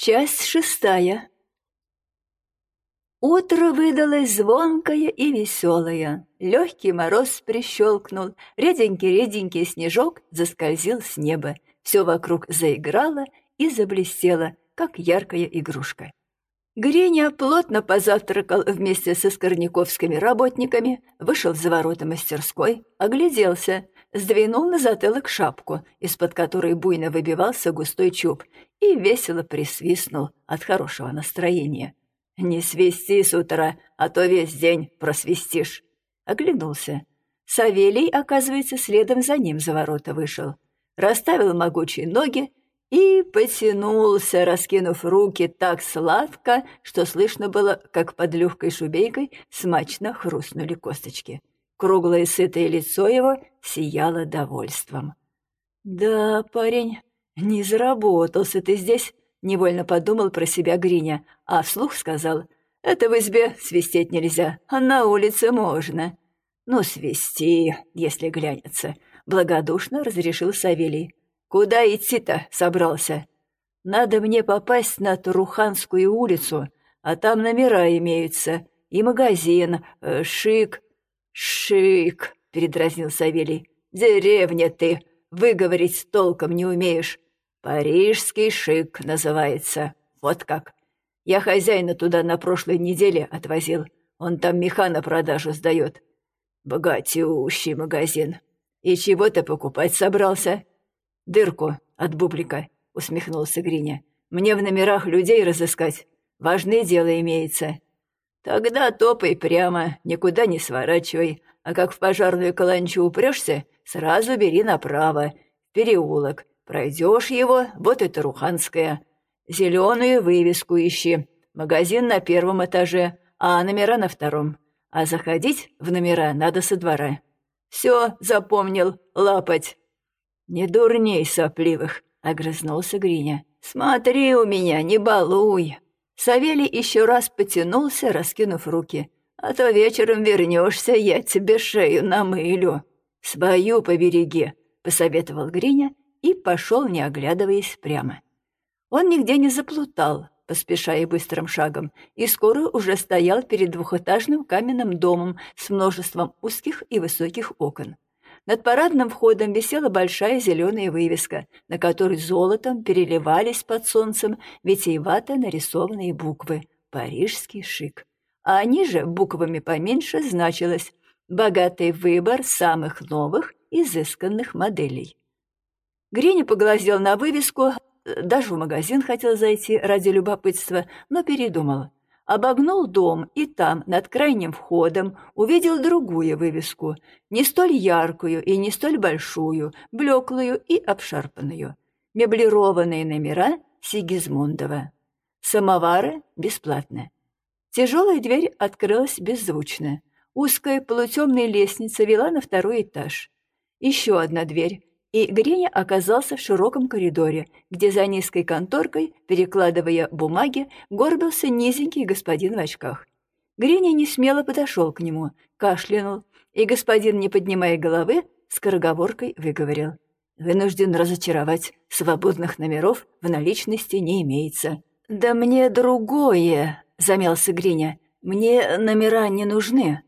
Часть шестая. Утро выдалось звонкое и веселое. Легкий мороз прищелкнул, реденький-реденький снежок заскользил с неба. Все вокруг заиграло и заблестело, как яркая игрушка. Гриня плотно позавтракал вместе со скорняковскими работниками, вышел за ворота мастерской, огляделся, сдвинул на затылок шапку, из-под которой буйно выбивался густой чуб, и весело присвистнул от хорошего настроения. «Не свисти с утра, а то весь день просвистишь». Оглянулся. Савелий, оказывается, следом за ним за ворота вышел. Расставил могучие ноги и потянулся, раскинув руки так сладко, что слышно было, как под легкой шубейкой смачно хрустнули косточки. Круглое сытое лицо его сияло довольством. «Да, парень, не заработался ты здесь», — невольно подумал про себя Гриня, а вслух сказал, «Это в избе свистеть нельзя, а на улице можно». «Ну, свисти, если глянется», — благодушно разрешил Савелий. «Куда идти-то собрался?» «Надо мне попасть на Туруханскую улицу, а там номера имеются, и магазин, э, шик, «Шик!» — передразнил Савелий. «Деревня ты! Выговорить толком не умеешь. Парижский шик называется. Вот как. Я хозяина туда на прошлой неделе отвозил. Он там меха на продажу сдает. Богатющий магазин. И чего ты покупать собрался?» «Дырку от бублика», — усмехнулся Гриня. «Мне в номерах людей разыскать. Важное дело имеется. Тогда топай прямо, никуда не сворачивай, а как в пожарную каланчу упрешься, сразу бери направо, в переулок. Пройдешь его, вот это Руханская. Зеленую вывеску ищи. Магазин на первом этаже, а номера на втором. А заходить в номера надо со двора. Все, запомнил, лапать. Не дурней сопливых, огрызнулся Гриня. Смотри у меня, не балуй. Савелий еще раз потянулся, раскинув руки. «А то вечером вернешься, я тебе шею намылю». «Свою побереги», — посоветовал Гриня и пошел, не оглядываясь, прямо. Он нигде не заплутал, поспешая быстрым шагом, и скоро уже стоял перед двухэтажным каменным домом с множеством узких и высоких окон. Над парадным входом висела большая зеленая вывеска, на которой золотом переливались под солнцем витиевато нарисованные буквы «Парижский шик». А ниже, буквами поменьше, значилось «Богатый выбор самых новых, изысканных моделей». Гриня поглазел на вывеску, даже в магазин хотел зайти ради любопытства, но передумал обогнул дом и там, над крайним входом, увидел другую вывеску, не столь яркую и не столь большую, блеклую и обшарпанную. Меблированные номера Сигизмундова. Самовары бесплатно. Тяжелая дверь открылась беззвучно. Узкая полутемная лестница вела на второй этаж. Еще одна дверь, и Гриня оказался в широком коридоре, где за низкой конторкой, перекладывая бумаги, горбился низенький господин в очках. Гриня не смело подошел к нему, кашлянул, и господин, не поднимая головы, скороговоркой выговорил. «Вынужден разочаровать, свободных номеров в наличности не имеется». «Да мне другое», — замялся Гриня. «Мне номера не нужны».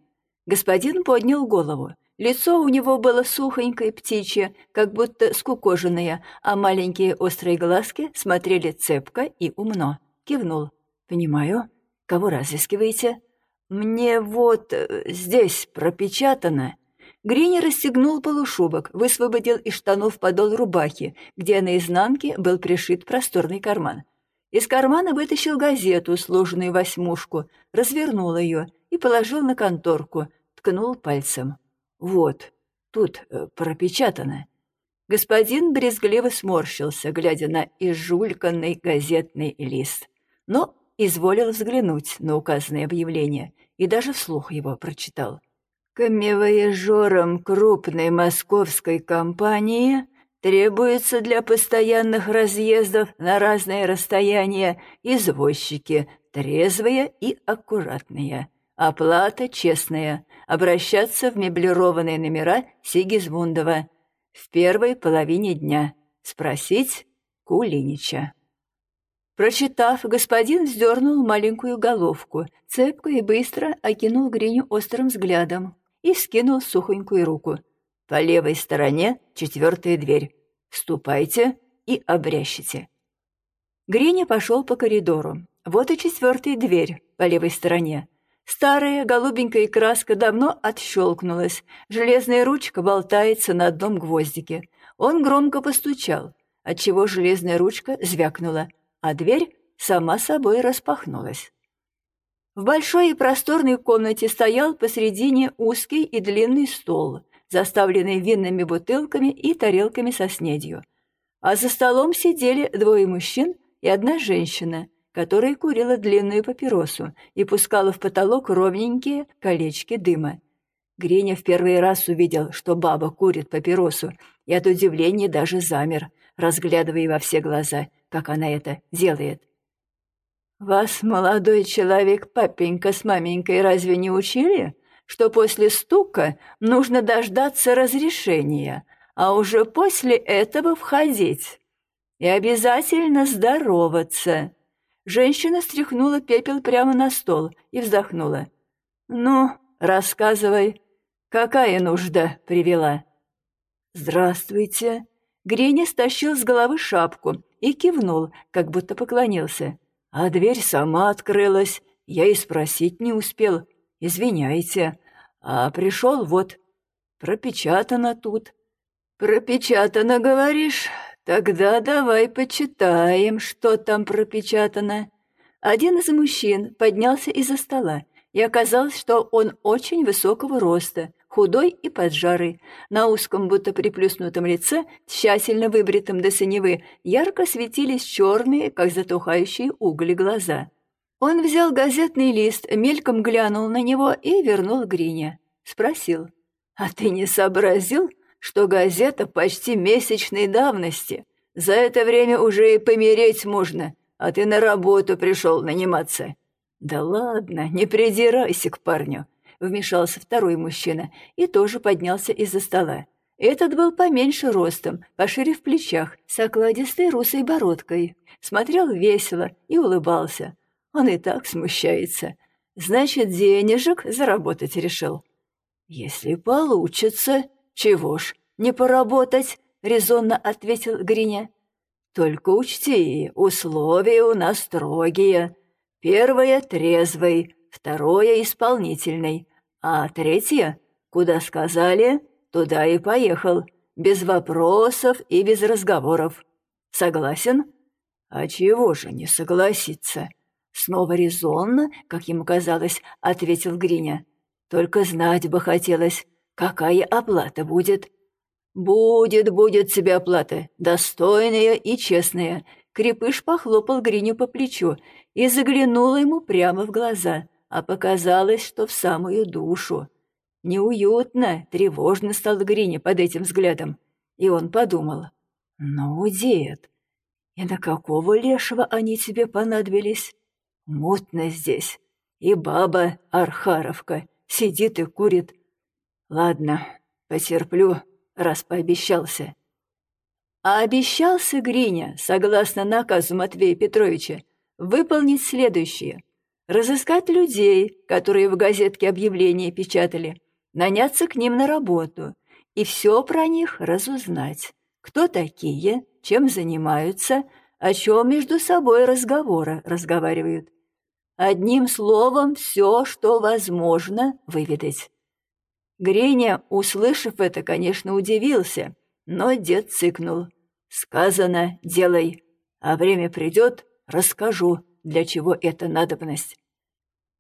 Господин поднял голову. Лицо у него было сухонькое, птичье, как будто скукоженное, а маленькие острые глазки смотрели цепко и умно. Кивнул. «Понимаю. Кого разыскиваете?» «Мне вот э, здесь пропечатано». Грини расстегнул полушубок, высвободил из штанов подол рубахи, где на изнанке был пришит просторный карман. Из кармана вытащил газету, сложенную восьмушку, развернул ее и положил на конторку, ткнул пальцем. «Вот, тут э, пропечатано». Господин брезгливо сморщился, глядя на изжульканный газетный лист, но изволил взглянуть на указанное объявление и даже вслух его прочитал. «Камевояжерам крупной московской компании требуется для постоянных разъездов на разные расстояния извозчики, трезвые и аккуратные. Оплата честная, обращаться в меблированные номера Сигизмундова в первой половине дня. Спросить Кулинича. Прочитав, господин вздернул маленькую головку, цепко и быстро окинул Гриню острым взглядом и скинул сухонькую руку. «По левой стороне четвертая дверь. Ступайте и обрящите». Гриня пошел по коридору. Вот и четвертая дверь по левой стороне. Старая голубенькая краска давно отщелкнулась, железная ручка болтается на одном гвоздике. Он громко постучал, отчего железная ручка звякнула, а дверь сама собой распахнулась. В большой и просторной комнате стоял посредине узкий и длинный стол, заставленный винными бутылками и тарелками со снедью. А за столом сидели двое мужчин и одна женщина — которая курила длинную папиросу и пускала в потолок ровненькие колечки дыма. Гриня в первый раз увидел, что баба курит папиросу, и от удивления даже замер, разглядывая во все глаза, как она это делает. «Вас, молодой человек, папенька с маменькой разве не учили, что после стука нужно дождаться разрешения, а уже после этого входить? И обязательно здороваться?» Женщина стряхнула пепел прямо на стол и вздохнула. «Ну, рассказывай, какая нужда привела?» «Здравствуйте!» Гриня стащил с головы шапку и кивнул, как будто поклонился. А дверь сама открылась, я и спросить не успел. Извиняйте. А пришел вот. Пропечатано тут. Пропечатано, говоришь? «Тогда давай почитаем, что там пропечатано». Один из мужчин поднялся из-за стола, и оказалось, что он очень высокого роста, худой и поджарый. На узком, будто приплюснутом лице, тщательно выбритом до синевы, ярко светились черные, как затухающие угли, глаза. Он взял газетный лист, мельком глянул на него и вернул Грине. Спросил, «А ты не сообразил, что газета почти месячной давности. За это время уже и помереть можно, а ты на работу пришел наниматься». «Да ладно, не придирайся к парню», — вмешался второй мужчина и тоже поднялся из-за стола. Этот был поменьше ростом, пошире в плечах, с окладистой русой бородкой. Смотрел весело и улыбался. Он и так смущается. Значит, денежек заработать решил. «Если получится», «Чего ж, не поработать?» — резонно ответил Гриня. «Только учти, условия у нас строгие. Первое — трезвый, второе — исполнительный, а третье — куда сказали, туда и поехал, без вопросов и без разговоров. Согласен?» «А чего же не согласиться?» Снова резонно, как ему казалось, ответил Гриня. «Только знать бы хотелось, Какая оплата будет? Будет, будет тебе оплата, достойная и честная. Крепыш похлопал Гриню по плечу и заглянул ему прямо в глаза, а показалось, что в самую душу. Неуютно, тревожно стал Грине под этим взглядом, и он подумал, «Ну, дед, и на какого лешего они тебе понадобились? Мутно здесь, и баба Архаровка сидит и курит, Ладно, потерплю, раз пообещался. А обещался Гриня, согласно наказу Матвея Петровича, выполнить следующее. Разыскать людей, которые в газетке объявления печатали, наняться к ним на работу и все про них разузнать. Кто такие, чем занимаются, о чем между собой разговоры разговаривают. Одним словом, все, что возможно, выведать. Гриня, услышав это, конечно, удивился, но дед цыкнул. «Сказано, делай, а время придет, расскажу, для чего эта надобность».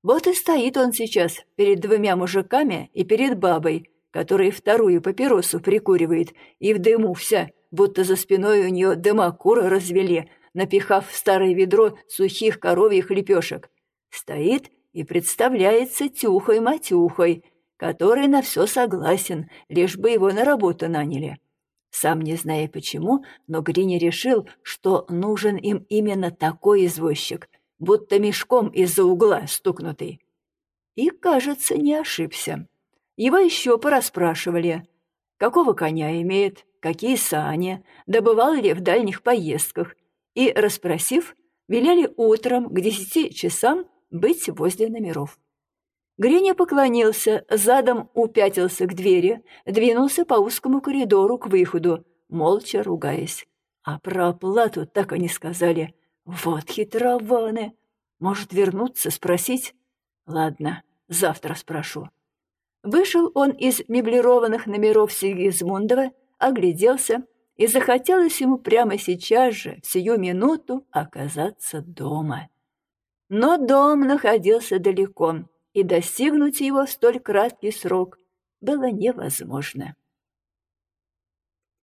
Вот и стоит он сейчас перед двумя мужиками и перед бабой, которая вторую папиросу прикуривает, и в дыму вся, будто за спиной у нее дымокура развели, напихав в старое ведро сухих коровьих лепешек. Стоит и представляется тюхой-матюхой, который на все согласен, лишь бы его на работу наняли. Сам не зная почему, но Грини решил, что нужен им именно такой извозчик, будто мешком из-за угла стукнутый. И, кажется, не ошибся. Его еще пораспрашивали, какого коня имеет, какие сани, добывал ли в дальних поездках, и, расспросив, велели утром к десяти часам быть возле номеров. Гриня поклонился, задом упятился к двери, двинулся по узкому коридору к выходу, молча ругаясь. А про оплату так и не сказали. Вот хитрованы. Может, вернуться, спросить? Ладно, завтра спрошу. Вышел он из меблированных номеров Сигизмундова, огляделся, и захотелось ему прямо сейчас же, в сию минуту, оказаться дома. Но дом находился далеко, и достигнуть его в столь краткий срок было невозможно.